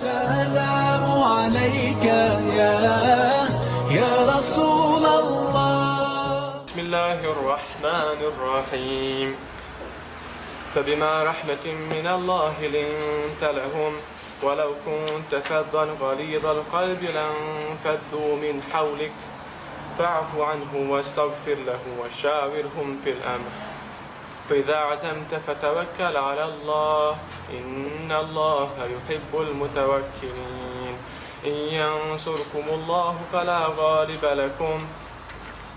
السلام عليك يا يا رسول الله. بسم الله الرحمن الرحيم. فبما رحمة من الله لنت لهم ولو كنت فظا غليظ القلب لانفضوا من حولك. فاعف عنه واستغفر له وشاورهم في الأمر. فإذا عزمت فتوكل على الله إن الله يحب المتوكلين. إن ينصركم الله فلا غالب لكم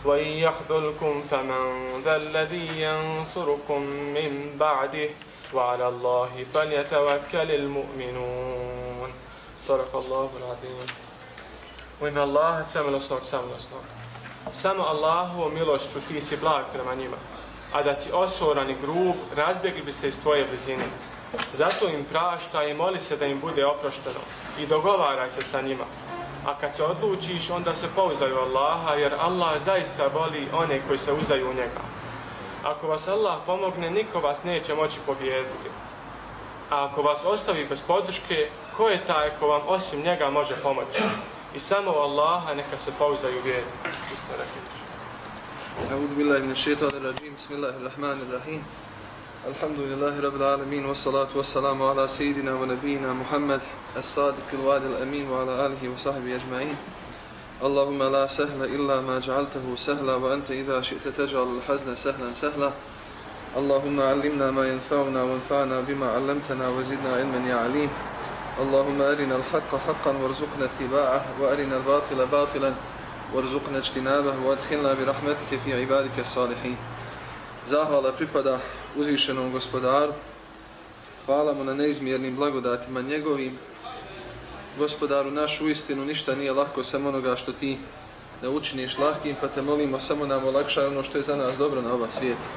وإن يخذلكم فمن ذا الذي ينصركم من بعده. وعلى الله فليتوكل المؤمنون. صدق الله العظيم. وإن الله سملosnog samilosnog Samo Allahu milošću ti si blag a da si osoran i grub, razbjegli bi se iz tvoje blizine. Zato im prašta i moli se da im bude oprošteno i dogovaraj se sa njima. A kad se odlučiš, onda se pouzdaju Allaha, jer Allah zaista voli one koji se uzdaju u njega. Ako vas Allah pomogne, niko vas neće moći pobijediti. A ako vas ostavi bez podrške, ko je taj ko vam osim njega može pomoći? I samo Allaha neka se pouzdaju vjeri. أعوذ بالله من الشيطان الرجيم. بسم الله الرحمن الرحيم. الحمد لله رب العالمين والصلاة والسلام على سيدنا ونبينا محمد الصادق الوعد الأمين وعلى آله وصحبه أجمعين. اللهم لا سهل إلا ما جعلته سهلا وأنت إذا شئت تجعل الحزن سهلا سهلا. اللهم علمنا ما ينفعنا وانفعنا بما علمتنا وزدنا علما يا عليم. اللهم أرنا الحق حقا وارزقنا اتباعه وأرنا الباطل باطلا. وارزقنا اجتنابه وادخلنا برحمتك في عبادك الصالحين Zahvala pripada uzvišenom gospodaru. Hvala mu na neizmjernim blagodatima njegovim. Gospodaru naš u istinu ništa nije lako samo onoga što ti ne učiniš lahkim, pa te molimo samo nam olakšaj ono što je za nas dobro na ova svijeta.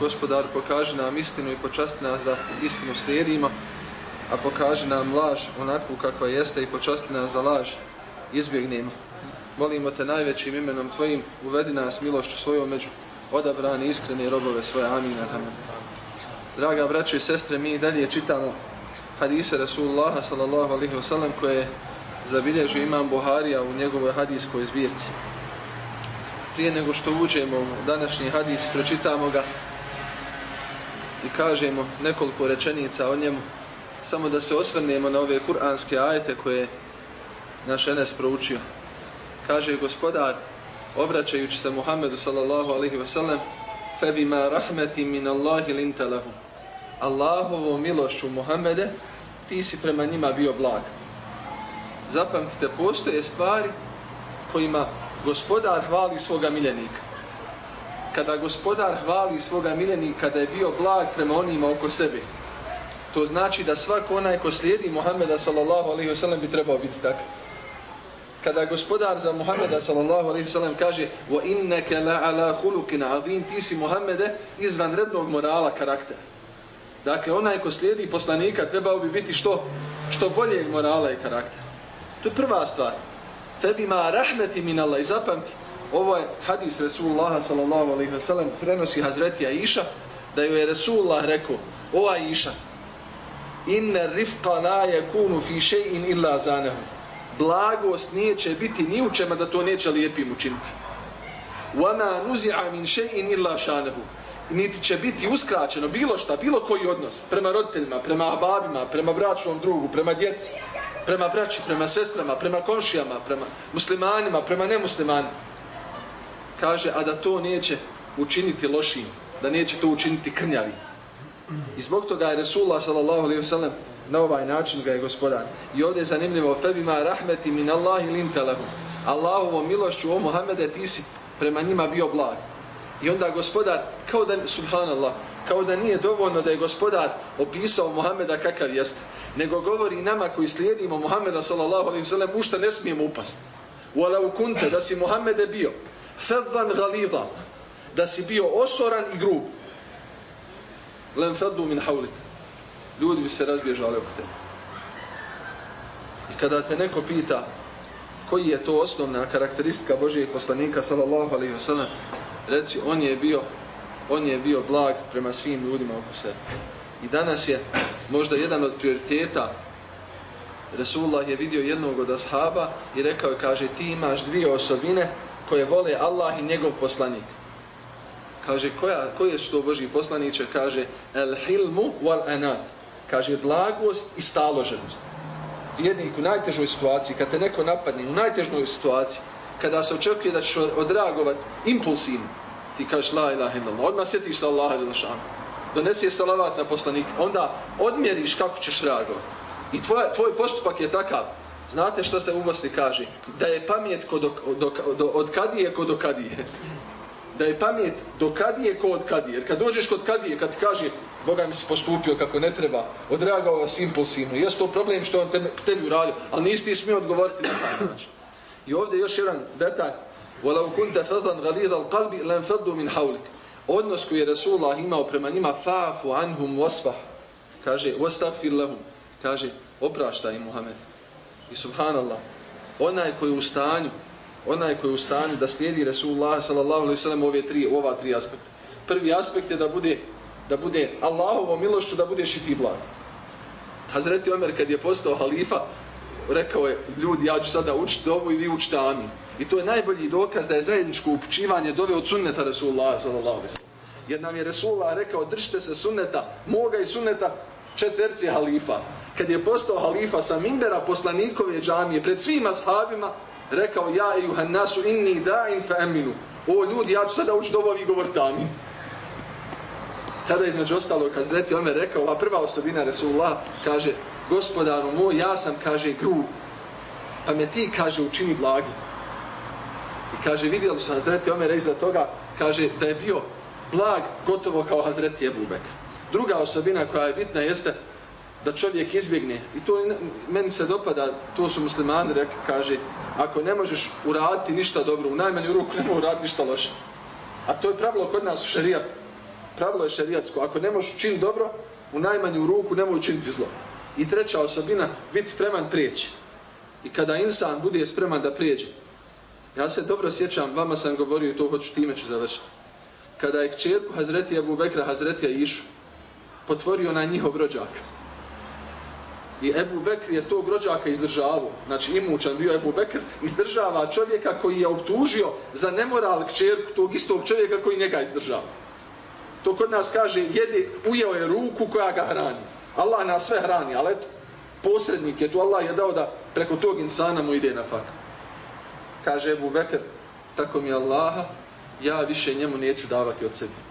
Gospodar pokaži nam istinu i počasti nas da istinu slijedimo, a pokaži nam laž onakvu kakva jeste i počasti nas da laž izbjegnemo molimo te najvećim imenom tvojim, uvedi nas milošću svojom među odabrani iskrene robove svoje. Amin. Amin. Draga braćo i sestre, mi dalje čitamo hadise Rasulullaha sallallahu alaihi wasallam koje zabilježio imam Buharija u njegovoj hadijskoj zbirci. Prije nego što uđemo u današnji hadis, pročitamo ga i kažemo nekoliko rečenica o njemu, samo da se osvrnemo na ove kuranske ajete koje naš Enes proučio kaže gospodar obraćajući se Muhammedu sallallahu alaihi wa sallam febima rahmeti min Allahi linta lahu. Allahovo milošću Muhammede ti si prema njima bio blag. Zapamtite postoje stvari kojima gospodar hvali svoga miljenika. Kada gospodar hvali svoga miljenika da je bio blag prema onima oko sebe to znači da svako onaj ko slijedi Muhammeda sallallahu alaihi wa sallam bi trebao biti takav kada gospodar za Muhammeda sallallahu alejhi ve sellem kaže wa innaka la ala khuluqin azim ti si Muhammede izvanrednog morala karaktera. Dakle onaj ko slijedi poslanika trebao bi biti što što boljeg morala i karaktera. To je prva stvar. Tebi ma rahmeti min Allah i zapamti ovo je hadis Resulullah sallallahu alejhi ve sellem prenosi Hazreti Aisha da joj je Resulullah rekao o Aisha inna rifqa la yakunu fi shay'in illa zanahu blagost neće biti ni u čema da to neće lijepim učiniti. وَمَا نُزِعَ مِنْ شَيْءٍ إِلَّا شَانَهُ Niti će biti uskraćeno bilo šta, bilo koji odnos prema roditeljima, prema babima, prema bračnom drugu, prema djeci, prema braći, prema sestrama, prema konšijama, prema muslimanima, prema nemuslimanima. Kaže, a da to neće učiniti lošim, da neće to učiniti krnjavi. I zbog toga je Resulullah sallallahu alaihi wa sallam na ovaj način ga je gospodar. I ovdje je zanimljivo, febima rahmeti min Allahi lintelahu. Allahovo milošću o Muhammede ti si prema njima bio blag. I onda gospodar, kao da, subhanallah, kao da nije dovoljno da je gospodar opisao Muhammeda kakav jeste, nego govori nama koji slijedimo Muhammeda sallallahu alaihi sallam, u što ne smijemo upasti. Wala kunte da si Muhammede bio, fedvan galida, da si bio osoran i grub. Len feddu min haulik ljudi bi se razbježali oko tebe. I kada te neko pita koji je to osnovna karakteristika Božijeg poslanika sallallahu alejhi ve sellem, reci on je bio on je bio blag prema svim ljudima oko sebe. I danas je možda jedan od prioriteta Resulullah je vidio jednog od ashaba i rekao je, kaže, ti imaš dvije osobine koje vole Allah i njegov poslanik. Kaže, koja, koje su to Boži poslaniće? Kaže, el hilmu wal anat. Kaže, blagost i staloženost. Vjernik u najtežoj situaciji, kad te neko napadne, u najtežnoj situaciji, kada se očekuje da ćeš odreagovat impulsivno, ti kažeš la ilaha illallah, odmah sjetiš sa Allaha ili. Donesi je salavat na poslanik, onda odmjeriš kako ćeš reagovati. I tvoj, tvoj postupak je takav. Znate što se u Bosni kaže? Da je pamet kod, do, do, od kadije kod do kadije. Da je pamet do kadije kod kadije. Jer kad dođeš kod kadije, kad ti kaže Boga mi se postupio kako ne treba, odreagao vas impulsivno. Jesi to problem što on te, tebi uradio, ali nisi ti smio odgovoriti na taj način. I ovdje još jedan detalj. وَلَوْ كُنْتَ فَضًا غَلِيدَ الْقَلْبِ لَنْ فَضُّ مِنْ حَوْلِكَ Odnos koji je Resulullah imao prema njima فَعْفُ عَنْهُمْ وَسْفَحْ Kaže, وَسْتَغْفِرْ لَهُمْ Kaže, opraštaj Muhammed. I subhanallah, onaj koji je u stanju, onaj koji je u stanju da slijedi Resulullah sallallahu alaihi sallam ove tri, ova tri aspekta. Prvi aspekt je da bude, da bude Allahovo milošću, da budeš i ti blag. Hazreti Omer kad je postao halifa, rekao je, ljudi, ja ću sada učiti dovu i vi učite amin. I to je najbolji dokaz da je zajedničko upućivanje dove od sunneta Resulullah sallallahu alaihi. Jer nam je Resulullah rekao, držite se sunneta, moga i sunneta četverci halifa kad je postao halifa sa mimbera poslanikove džamije pred svima sahabima, rekao ja i juhannasu inni da'in fa aminu. O ljudi, ja ću sada ući dovovi vi govorite amin. Tada između ostalog, kad Omer rekao, ova prva osobina Resulullah, kaže, gospodaru moj, ja sam, kaže, gru, pa me ti, kaže, učini blagi. I kaže, vidjeli su Hazreti Omer iza toga, kaže, da je bio blag gotovo kao Hazreti Ebu Bekr. Druga osobina koja je bitna jeste da čovjek izbjegne. I to meni se dopada, to su muslimani rekli, kaže, ako ne možeš uraditi ništa dobro, u najmanju ruku ne možeš uraditi ništa loše. A to je pravilo kod nas u šarijatu. Pravilo je šerijatsko, Ako ne možeš učiniti dobro, u najmanju ruku ne možeš učiniti zlo. I treća osobina, biti spreman prijeći. I kada insan bude spreman da prijeđe, ja se dobro sjećam, vama sam govorio i to hoću time ću završiti. Kada je kćerku Hazretija Abu Bekra, Hazretija Išu, potvorio na njihov rođak. I Ebu Bekr je tog rođaka izdržavao. Znači imućan bio Ebu Bekr, izdržava čovjeka koji je optužio za nemoral kćerku tog istog čovjeka koji njega izdržava To kod nas kaže, jede, ujeo je ruku koja ga hrani. Allah nas sve hrani, ali eto, posrednik je tu, Allah je dao da preko tog insana mu ide na fak. Kaže Ebu Bekr, tako mi Allaha, ja više njemu neću davati od sebi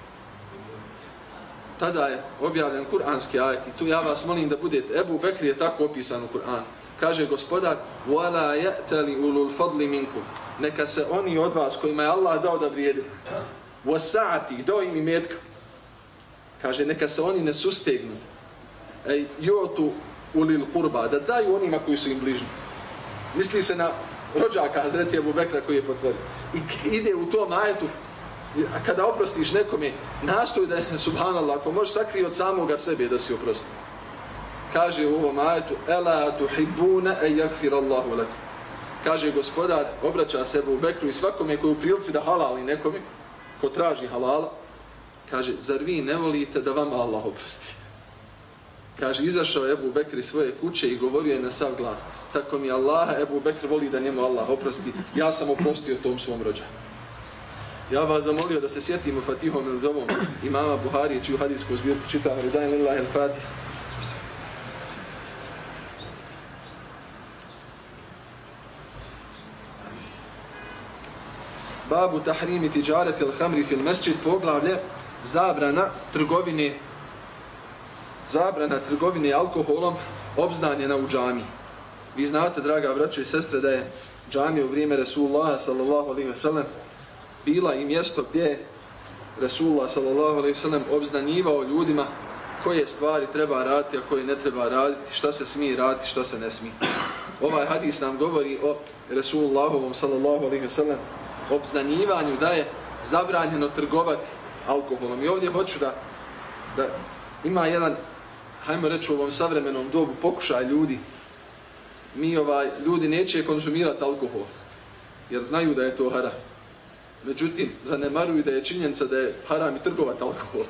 tada je objavljen kuranski ajet i tu ja vas molim da budete. Ebu Bekri je tako opisan u Kur'an. Kaže gospodar, وَلَا يَأْتَلِ أُلُوا الْفَضْلِ مِنْكُمْ Neka se oni od vas kojima je Allah dao da vrijede. وَسَعَتِ Dao im i metka. Kaže, neka se oni ne sustegnu. Ej, jotu ulil kurba, da daju onima koji su im bližni. Misli se na rođaka Hazreti Abu Bekra koji je potvrdio. I ide u tom ajetu, A kada oprostiš nekome, nastoj da je, subhanallah, ako možeš sakriti od samoga sebe da si oprosti. Kaže u ovom ajetu, Ela tuhibbuna e yakfir Allahu lakum. Kaže gospodar, obraća se u Bekru i svakome koji u prilici da halali nekome, ko traži halala, kaže, zar vi ne volite da vama Allah oprosti? Kaže, izašao Ebu Bekr iz svoje kuće i govorio je na sav glas. Tako mi Allah, Ebu Bekr voli da njemu Allah oprosti. Ja sam oprostio tom svom rođanu. Ja vas zamolio da se sjetimo Fatihom ili dovom imama Buharije, čiju hadijsku zbirku čitam, Ridain lillahi al-Fatih. Babu tahrimi tiđareti al-hamri fil mesčit poglavlje zabrana trgovine zabrana trgovine alkoholom obznanjena u džami. Vi znate, draga braćo i sestre, da je džami u vrijeme Resulullah sallallahu alaihi ve sellem bila i mjesto gdje Resulullah sallallahu alejhi ve sellem obznanjivao ljudima koje stvari treba raditi, a koje ne treba raditi, šta se smije raditi, šta se ne smije. Ovaj hadis nam govori o Resulullahovom sallallahu alejhi ve sellem obznanjivanju da je zabranjeno trgovati alkoholom. I ovdje hoću da, da ima jedan, hajmo reći u ovom savremenom dobu, pokušaj ljudi. Mi ovaj, ljudi neće konzumirati alkohol, jer znaju da je to haram. Međutim, zanemaruju da je činjenica da je haram i trgovat alkohol.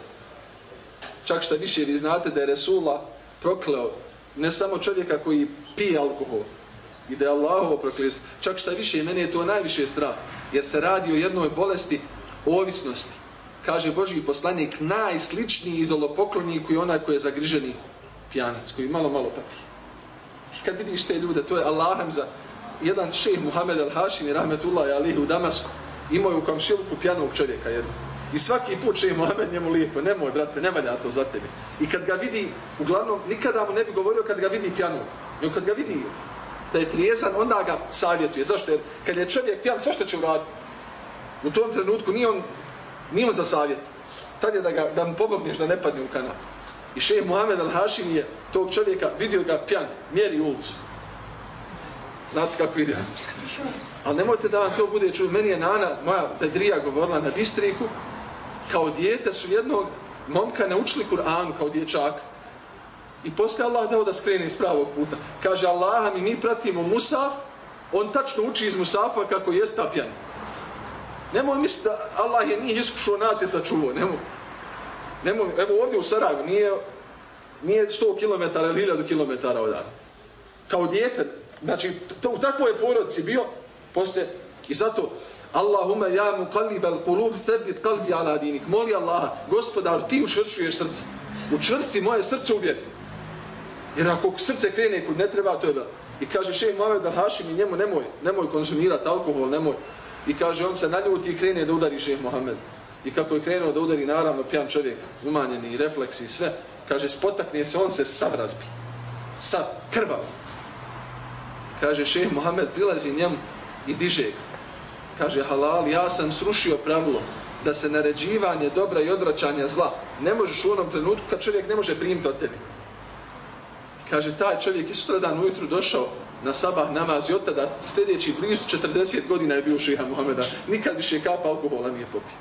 Čak što više vi znate da je Resula prokleo ne samo čovjeka koji pije alkohol i da je Allahovo proklis. Čak šta više, mene je to najviše strah. Jer se radi o jednoj bolesti ovisnosti. Kaže Boži poslanik, najsličniji idolopoklonnik je onaj koji je zagriženi pijanac, koji malo, malo papi. Ti kad vidiš te ljude, to je Allahem za jedan šejh Muhammed al-Hashim, rahmetullahi alihi, u Damasku, imao je u komšiluku pijanog čovjeka jednog. I svaki put šeh Muhammed njemu lijepo, nemoj brate, ne valja to za tebe. I kad ga vidi, uglavnom, nikada mu ne bi govorio kad ga vidi pijanog, Nego kad ga vidi da je trijezan, onda ga savjetuje. Zašto? Jer kad je čovjek pijan, sve što će uraditi? U tom trenutku nije on, nije on za savjet. Tad je da, ga, da mu pomogneš da ne padne u kanal. I šejh Muhammed al-Hashim je tog čovjeka, vidio ga pjan, mjeri ulicu. Znate kako ide. Ali nemojte da vam to bude čuo. Meni je Nana, moja Pedrija, govorila na Bistriku, kao dijete su jednog momka naučili Kur'an kao dječak. I poslije Allah dao da skrene iz pravog puta. Kaže Allaha mi mi pratimo Musaf, on tačno uči iz Musafa kako je stapjan. Nemoj misliti da Allah je nije iskušao nas je sačuvao. Nemoj. Nemoj. Evo ovdje u Sarajevu nije, nije 100 km ili 1000 km odavde. Kao djete, znači to, u takvoj porodci bio, poslije, i zato Allahumma ja mu kalibel kulub thebit kalbi ala dinik. Moli Allaha, gospodar, ti učvršuješ srce. Učvrsti moje srce u uvijek. Jer ako srce krene kud ne treba, to je da. I kaže šeji Mohamed al-Hashim i njemu nemoj, nemoj konzumirati alkohol, nemoj. I kaže on se naljuti i krene da udari šeh Mohamed. I kako je krenuo da udari naravno pijan čovjek, umanjeni refleksi i sve, kaže spotakne se, on se sav razbi. Sav, krvav. Kaže šeh Mohamed prilazi njemu i diže ga kaže halal, ja sam srušio pravilo da se naređivanje dobra i odvraćanja zla ne možeš u onom trenutku kad čovjek ne može primiti od tebi. Kaže, taj čovjek je sutradan ujutru došao na sabah namaz i od tada sljedeći blizu 40 godina je bio šeha Muhameda. Nikad više kapa alkohola nije popio.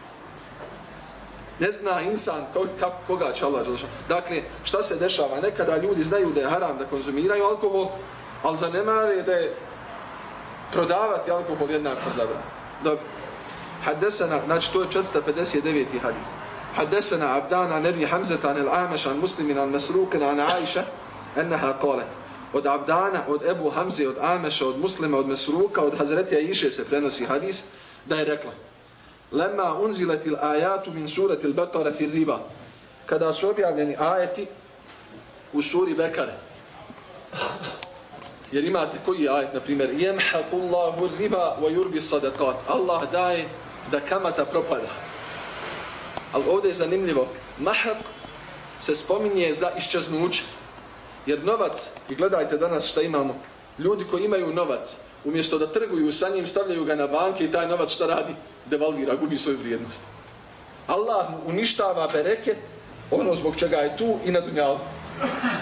Ne zna insan kako, koga će Allah želša. Dakle, šta se dešava? Nekada ljudi znaju da je haram da konzumiraju alkohol, ali zanemare da je prodavati alkohol jednako zabranjeno. Dobro. Haddesana, znači to je 459. hadith. Haddesana Abdana Nebi Hamzeta anil Ameš an muslimin an Mesrukin an Aisha enneha kolet. Od Abdana, od Ebu Hamze, od Ameša, od muslima, od Mesruka, od Hazretija Iše se prenosi hadis da je rekla Lema unziletil ajatu min suratil Bekara fir riba. Kada su objavljeni ajeti u suri Bekare. Jer imate koji ajet, na primjer, jemhaqullahu riba wa yurbi sadaqat. Allah daje da kamata propada. Ali ovdje je zanimljivo. Mahaq se spominje za iščeznuće. Jer novac, i gledajte danas šta imamo, ljudi koji imaju novac, umjesto da trguju sa njim, stavljaju ga na banke i taj novac šta radi? Devalvira, gubi svoju vrijednost. Allah uništava bereket, ono zbog čega je tu i na dunjalu.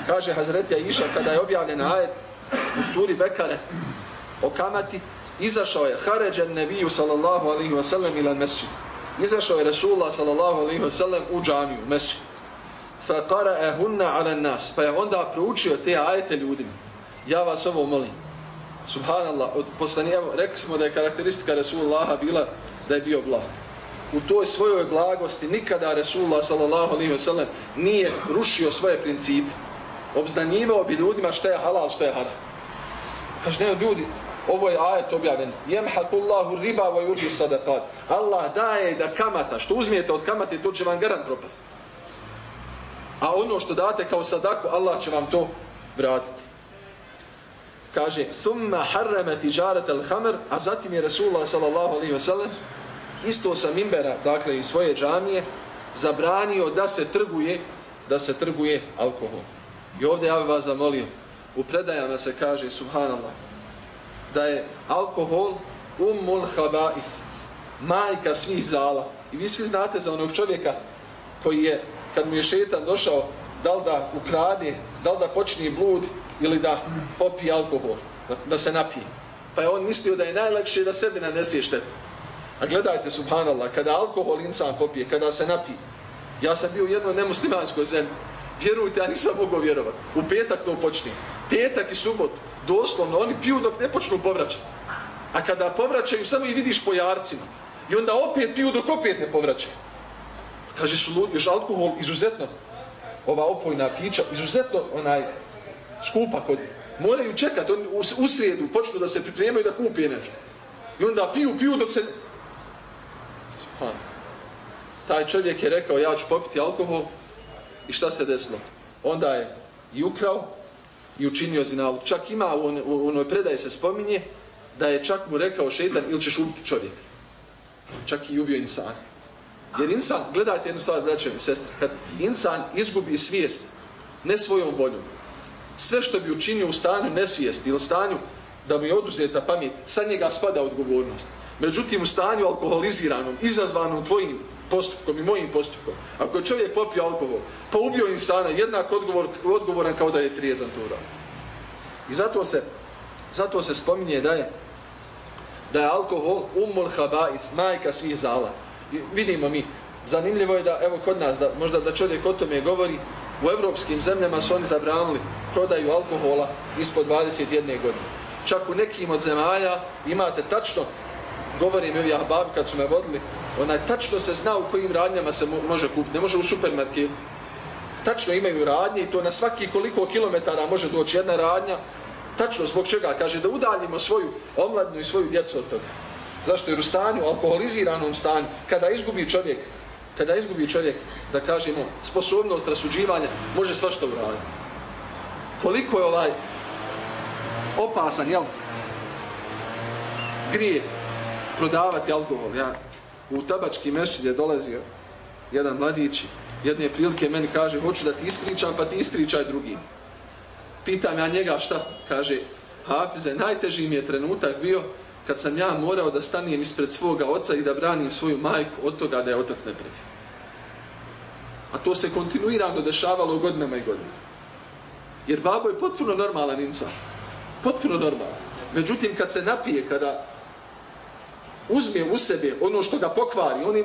Kaže Hazretija Iša kada je objavljen ajet, u suri Bekare o kamati, izašao je Haređen Nebiju sallallahu alaihi wa sallam ila mesčin. Izašao je Resulullah sallallahu alaihi wa sallam u džamiju, mesčin. Fa qara ehunna ala nas. Pa je onda proučio te ajete ljudima. Ja vas ovo molim. Subhanallah, od poslani, evo, rekli smo da je karakteristika Resulullaha bila da je bio blag. U toj svojoj blagosti nikada Resulullah sallallahu alaihi nije rušio svoje principe obznanjivao bi ljudima šta je halal, šta je haram. Kaže, ne, ljudi, ovo je ajet objavljen. Jemhakullahu riba wa yurbi sadaqat. Allah daje da kamata, što uzmijete od kamate, to će vam garant propast. A ono što date kao sadaku, Allah će vam to vratiti. Kaže, thumma harrama tijarat al-khamr, a zatim je Rasulullah sallallahu alaihi ve sellem isto sa mimbera, dakle iz svoje džamije, zabranio da se trguje, da se trguje alkohol. I ovdje ja bih vas zamolio, u predajama se kaže, subhanallah, da je alkohol umul habais, majka svih zala. I vi svi znate za onog čovjeka koji je, kad mu je šetan došao, da li da ukrade, da li da počne blud ili da popije alkohol, da, da se napije. Pa je on mislio da je najlakše da sebi nanese štetu. A gledajte, subhanallah, kada alkohol insan popije, kada se napije, ja sam bio u jednoj nemuslimanskoj zemlji, Vjerujte, ja nisam mogao vjerovat. U petak to počne. Petak i subot. Doslovno, oni piju dok ne počnu povraćati. A kada povraćaju, samo i vidiš po jarcima. I onda opet piju dok opet ne povraćaju. Kaže su ljudi, još alkohol izuzetno, ova opojna pića, izuzetno onaj skupa kod moraju čekati, oni u, u srijedu počnu da se pripremaju da kupi nešto. I onda piju, piju dok se... Ha. Taj čovjek je rekao, ja ću popiti alkohol i šta se desilo? Onda je i ukrao i učinio zinalog. Čak ima, u, on, u onoj predaje se spominje, da je čak mu rekao šeitan ili ćeš ubiti čovjek. Čak i ubio insana. Jer insan, gledajte jednu stvar, braće i sestre, kad insan izgubi svijest, ne svojom voljom, sve što bi učinio u stanju nesvijesti ili stanju da mu je oduzeta pamet, sa njega spada odgovornost. Međutim, u stanju alkoholiziranom, izazvanom tvojim postupkom i mojim postupkom, ako je čovjek popio alkohol, pa ubio insana, jednak odgovor, odgovoran kao da je trijezan to uradio. I zato se, zato se spominje da je da je alkohol umul habais, majka svih zala. Vidimo mi, zanimljivo je da, evo kod nas, da, možda da čovjek o tome govori, u evropskim zemljama su oni zabranili prodaju alkohola ispod 21 godine. Čak u nekim od zemalja imate tačno, govorim ovi ahbabi kad su me vodili, onaj tačno se zna u kojim radnjama se može kupiti, ne može u supermarketu. Tačno imaju radnje i to na svaki koliko kilometara može doći jedna radnja, tačno zbog čega, kaže da udaljimo svoju omladnu i svoju djecu od toga. Zašto? Jer u stanju, alkoholiziranom stanju, kada izgubi čovjek kada izgubi čovjek, da kažemo, sposobnost rasuđivanja, može svašta uraditi. Koliko je ovaj opasan, jel? Grije prodavati alkohol. Ja u tabački mešćid je dolazio jedan mladić, jedne prilike meni kaže, hoću da ti ispričam, pa ti ispričaj drugi. Pitam ja njega šta? Kaže, Hafize, najteži mi je trenutak bio kad sam ja morao da stanijem ispred svoga oca i da branim svoju majku od toga da je otac ne. A to se kontinuirano dešavalo godinama i godinama. Jer babo je potpuno normalan insan. Potpuno normalan. Međutim, kad se napije, kada uzme u sebe ono što ga pokvari, oni,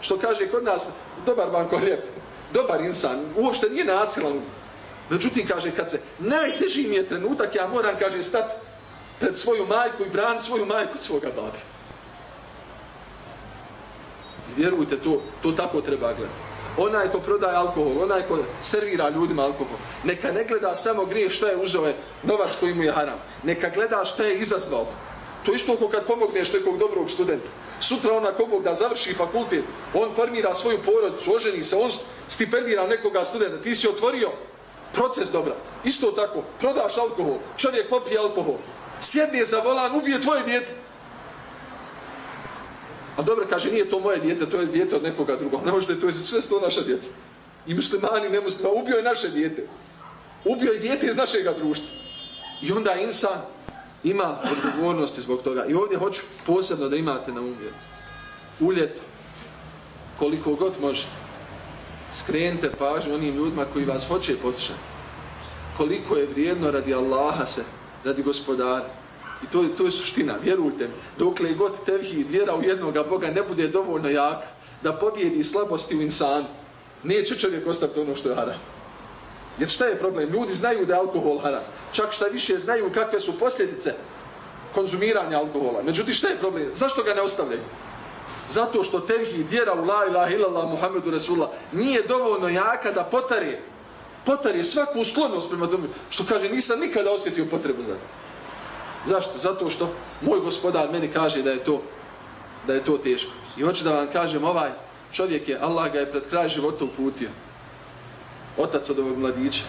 što kaže kod nas, dobar banko lijep, dobar insan, uopšte nije nasilan. Međutim, kaže, kad se najteži mi je trenutak, ja moram, kaže, stati pred svoju majku i bran svoju majku od svoga babi. I vjerujte, to, to tako treba gledati. Onaj ko prodaje alkohol, onaj ko servira ljudima alkohol, neka ne gleda samo grije šta je uzove novac koji mu je haram. Neka gleda šta je izazvao. To isto ko kad pomogneš nekog dobrog studenta. Sutra ona kogog da završi fakultet, on formira svoju porodicu, oženi se, on stipendira nekoga studenta. Ti si otvorio proces dobra. Isto tako, prodaš alkohol, čovjek popije alkohol, sjedne za volan, ubije tvoje djete. A dobro, kaže, nije to moje djete, to je djete od nekoga drugog. Ne možete, to je sve sto naša djeca. I muslimani, ne muslima, ubio je naše djete. Ubio je djete iz našeg društva. I onda insan ima odgovornosti zbog toga. I ovdje hoću posebno da imate na umjeru. Uljeto, koliko god možete, skrenite pažnju onim ljudima koji vas hoće poslušati. Koliko je vrijedno radi Allaha se radi gospodara. I to, to je suština, vjerujte mi. Dokle god tevhid, vjera u jednog Boga ne bude dovoljno jaka da pobjedi slabosti u insanu, neće čovjek ostaviti ono što je haram. Jer šta je problem? Ljudi znaju da je alkohol haram. Čak šta više znaju kakve su posljedice konzumiranja alkohola. Međutim, šta je problem? Zašto ga ne ostavljaju? Zato što tevhid, vjera u la ilaha illallah Muhammedu Rasulullah nije dovoljno jaka da potari potar je svaku sklonost prema tome, što kaže, nisam nikada osjetio potrebu za to. Zašto? Zato što moj gospodar meni kaže da je to da je to teško. I hoću da vam kažem, ovaj čovjek je, Allah ga je pred kraj života uputio. Otac od ovog mladića.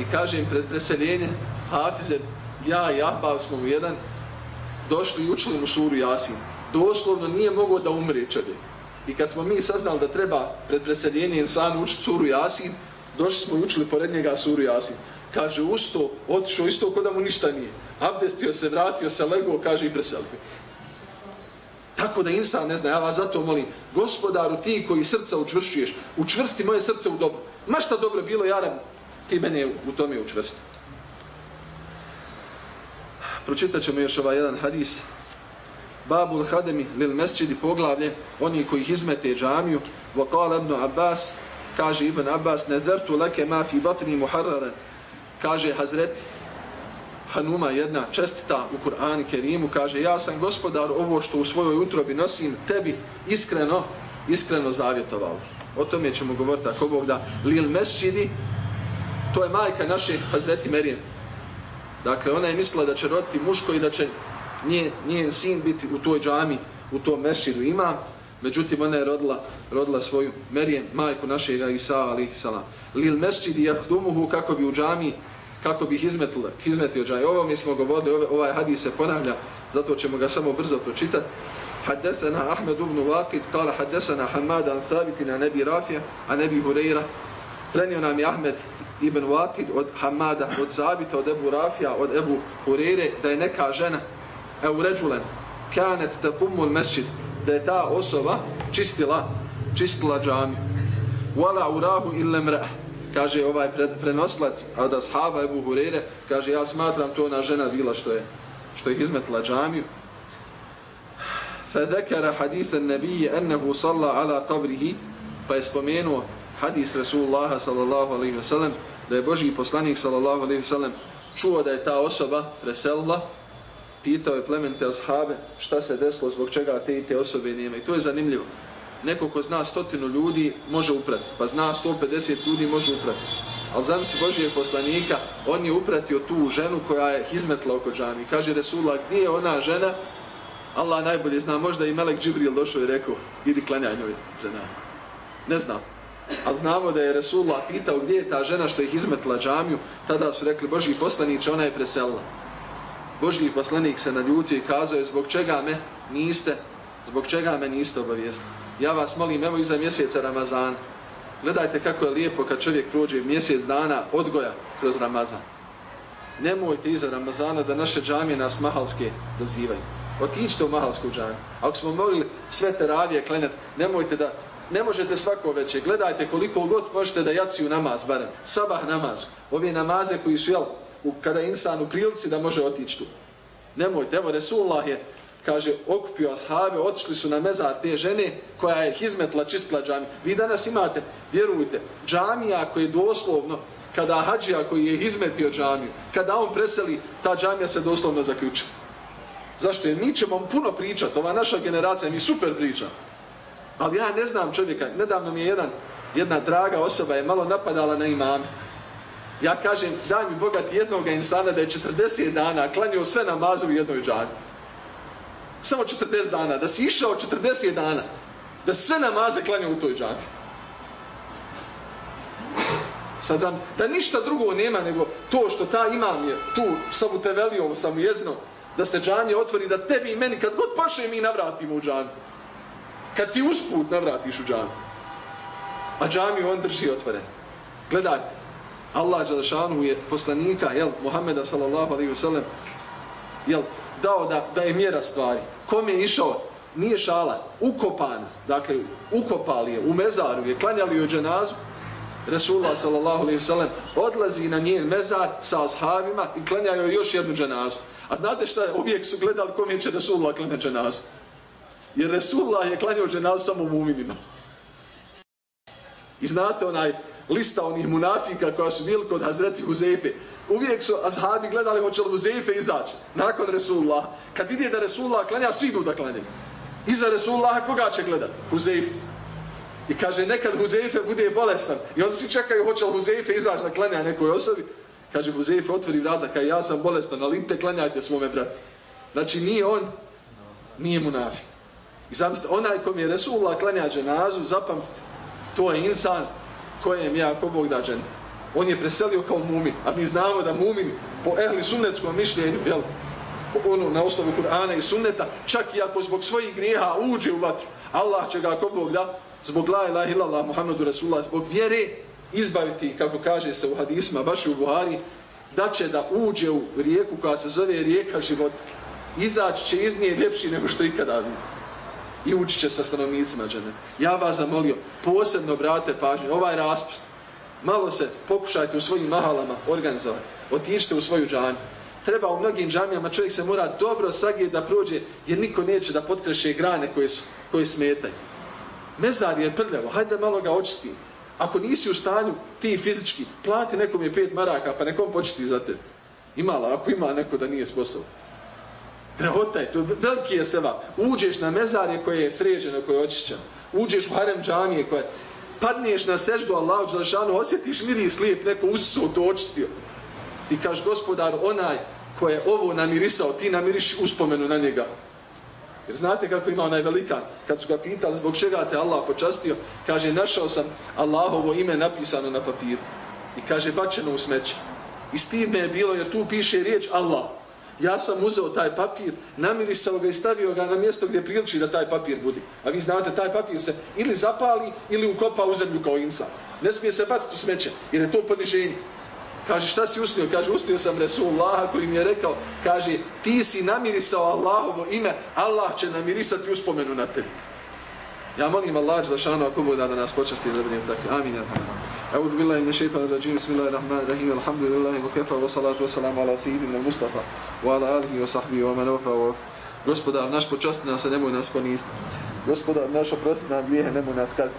I kaže im pred preseljenje, Hafize, ja i Ahbav smo u jedan, došli i učili mu suru Jasin. Doslovno nije mogao da umre čovjek. I kad smo mi saznali da treba pred preseljenje insanu učiti suru Jasin, došli smo i učili pored njega suru Jasin. Kaže, usto, otišao isto kod da mu ništa nije. Abdestio se, vratio se, lego, kaže i preselio. Tako da insan ne zna, ja vas zato molim, gospodaru ti koji srca učvršćuješ, učvrsti moje srce u dobro. Ma šta dobro bilo, ja ti mene u tome učvrsti. Pročitat ćemo još ovaj jedan hadis. Babul hademi lil mesčidi poglavlje, oni koji izmete džamiju, vokal ibn Abbas, kaže Ibn Abbas, nedrtu leke ma fi batni muharraran, kaže Hazreti Hanuma, jedna čestita u Kur'an Kerimu, kaže, ja sam gospodar ovo što u svojoj utrobi nosim tebi iskreno, iskreno zavjetovao. O tome ćemo govoriti ako Bog da lil mesčidi To je majka naše Hazreti Merijem. Dakle, ona je mislila da će roditi muško i da će njen, njen sin biti u toj džami, u tom mešidu ima. Međutim, ona je rodila, rodila svoju Merijem, majku našeg Isa, alaihi salam. Lil mesčidi jahdumuhu, kako bi u džami, kako bi ih izmetila, izmetio džami. Ovo mi smo govorili, ovaj hadis se ponavlja, zato ćemo ga samo brzo pročitati. حدثنا أحمد بن واقد قال حدثنا حماد عن ثابت عن أبي رافع عن أبي هريرة prenio nam je Ahmed ibn Waqid od Hamada, od Zabita, od Ebu Rafija, od Ebu Hurere, da je neka žena, evo ređulen, kanet takumul mesčid, da je ta osoba čistila čistila džami. Wala urahu illa mra'a kaže ovaj prenoslac od ashaba Ebu Hurere kaže ja smatram to na žena bila što je što je izmetla džamiju. Fadekara haditha nabije ennehu salla ala على pa je spomenuo hadis الله sallallahu alaihi عليه وسلم da je Boži poslanik sallallahu alaihi ve sellem čuo da je ta osoba preselila pitao je plemente ashabe šta se desilo zbog čega te i te osobe nema? I to je zanimljivo. Neko ko zna stotinu ljudi može upratiti. Pa zna 150 ljudi može upratiti. Ali zamisli Božijeg poslanika on je upratio tu ženu koja je izmetla oko džami kaže Rasulullah gdje je ona žena? Allah najbolje zna možda i Melek Džibril došao i rekao idi klanjaj njoj žena. Ne znam. Ali znamo da je Resulullah pitao gdje je ta žena što ih izmetla džamiju, tada su rekli Božji poslanić, ona je preselila. Božji poslanik se naljutio i kazao je zbog čega me niste, zbog čega me niste obavijestili. Ja vas molim, evo iza mjeseca Ramazana, gledajte kako je lijepo kad čovjek prođe mjesec dana odgoja kroz Ramazan. Nemojte iza Ramazana da naše džamije nas mahalske dozivaju. Otičite u mahalsku džamiju. Ako smo mogli sve teravije klenati, nemojte da ne možete svako veće. Gledajte koliko god možete da jaci u namaz, barem. Sabah namaz. Ove namaze koji su, jel, u, kada je insan u prilici da može otići tu. Nemojte, evo Resulullah je, kaže, okupio ashabe, otišli su na mezar te žene koja je izmetla, čistila džami. Vi danas imate, vjerujte, džamija koji je doslovno, kada hađija koji je izmetio džamiju, kada on preseli, ta džamija se doslovno zaključila. Zašto? Jer mi ćemo puno pričati, ova naša generacija mi super priča. Ali ja ne znam čovjeka, nedavno mi je jedan, jedna draga osoba je malo napadala na imame. Ja kažem, daj mi bogati jednog insana da je 40 dana klanio sve namaze u jednoj džami. Samo 40 dana, da si išao 40 dana, da sve namaze klanio u toj džami. Sad znam, da ništa drugo nema nego to što ta imam je tu, sam u tevelijovu, sam jezno, da se džamija otvori, da tebi i meni, kad god paše mi navratimo u džanju kad ti usput navratiš u džami. A džami on drži otvoren. Gledajte, Allah Đalešanu je poslanika, jel, Muhammeda sallallahu alaihi wa sallam, jel, dao da, da je mjera stvari. Kom je išao, nije šala, ukopan, dakle, ukopali je, u mezaru je, klanjali joj dženazu, Resulullah sallallahu alaihi wa sallam odlazi na njen mezar sa ashabima i klanjaju još jednu dženazu. A znate šta uvijek su gledali kom je će Resulullah klanjati dženazu. Jer Resulullah je klanjao dženazu samo muminima. I znate onaj lista onih munafika koja su bili kod Hazreti Huzeife. Uvijek su ashabi gledali hoće li Huzeife izaći nakon Resulullah. Kad vidi da Resulullah klanja, svi idu da klanjaju. Iza Resulullah koga će gledat? Huzeife. I kaže nekad Huzeife bude bolestan. I onda svi čekaju hoće li Huzeife izaći da klanja nekoj osobi. Kaže Huzeife otvori vrata, kaže ja sam bolestan, ali idite klanjajte svome bratu. Znači nije on, nije munafik. I zamislite, onaj kom je Resulullah klanja dženazu, zapamtite, to je insan kojem ja ko Bog da džene. On je preselio kao mumin, a mi znamo da mumin po ehli sunnetskom mišljenju, jel, ono, na osnovu Kur'ana i sunneta, čak i ako zbog svojih grijeha uđe u vatru, Allah će ga ako Bog da, zbog la ilaha illallah Muhammedu Rasulullah, zbog vjere, izbaviti, kako kaže se u hadisma, baš u Buhari, da će da uđe u rijeku koja se zove rijeka života. Izaći će iz nje ljepši nego što ikada vidio i učit će sa stanovnicima dženeta. Ja vas zamolio, posebno brate pažnje, ovaj raspust, malo se pokušajte u svojim mahalama organizovati, otište u svoju džanju. Treba u mnogim džamijama, čovjek se mora dobro sagijeti da prođe, jer niko neće da potkreše grane koje, su, koje smetaju. Mezar je prljavo, hajde malo ga očisti. Ako nisi u stanju, ti fizički, plati nekom je pet maraka, pa nekom počisti za tebe. Imala, ako ima neko da nije sposoban. Drahota je, to je veliki je sevap. Uđeš na mezarje koje je sređeno, koje je očišćeno. Uđeš u harem džamije koje padneš na seždu Allahu Đelešanu, osjetiš miris lijep, neko usuo to očistio. Ti kaš gospodar, onaj ko je ovo namirisao, ti namiriš uspomenu na njega. Jer znate kako ima onaj velikan, kad su ga pitali zbog čega te Allah počastio, kaže, našao sam Allahovo ime napisano na papiru. I kaže, bačeno u smeće. I stid me je bilo, jer tu piše riječ Allah. Ja sam uzeo taj papir, namirisao ga i stavio ga na mjesto gdje priliči da taj papir budi. A vi znate, taj papir se ili zapali ili ukopa u zemlju kao insa. Ne smije se baciti u smeće, jer je to poniženje. Kaže, šta si usnio? Kaže, usnio sam Resulullah koji mi je rekao, kaže, ti si namirisao Allahovo ime, Allah će namirisati uspomenu na tebi. Ja molim Allah da ako bude da nas počasti da budem takvi. Amin. أعوذ بالله من الشيطان الرجيم بسم الله الرحمن الرحيم الحمد لله وكفى والصلاة والسلام على سيدنا المصطفى وعلى آله وصحبه ومن وفى وفى Gospodar naš počasti nas, a nemoj nas poniziti. Gospodar naš oprosti nam grijehe, nemoj nas kazni.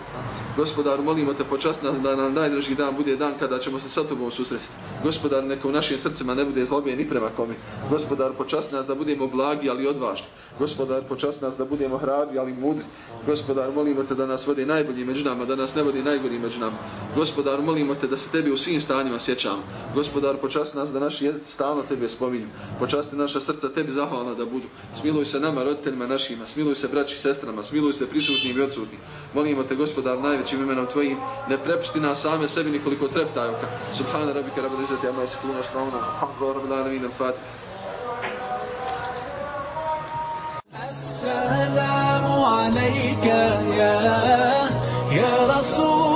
Gospodar, molimo te počast nas da nam najdraži dan bude dan kada ćemo se sa tobom susresti. Gospodar, neka u našim srcima ne bude zlobe ni prema kome. Gospodar, počast nas da budemo blagi, ali odvažni. Gospodar, počast nas da budemo hrabri, ali mudri. Gospodar, molimo te da nas vode najbolji među nama, da nas ne vodi najgori među nama. Gospodar, molimo te da se tebi u svim stanjima sjećamo. Gospodar, počast nas da naši jezici stalno tebe spominju. Počasti naša srca tebi zahvalna da budu. Smiluj se nama, roditeljima našima, smiluj se braći i sestrama, smiluj smiluj se prisutnim i odsutnim. Molimo te, gospodar, najvećim imenom tvojim, ne prepusti nas same sebi nikoliko treptaju. Subhana rabika rabu lizati, amma isi fuluna slavuna, amma rabu lana vina fati. Assalamu alaika, ya, ya Rasul.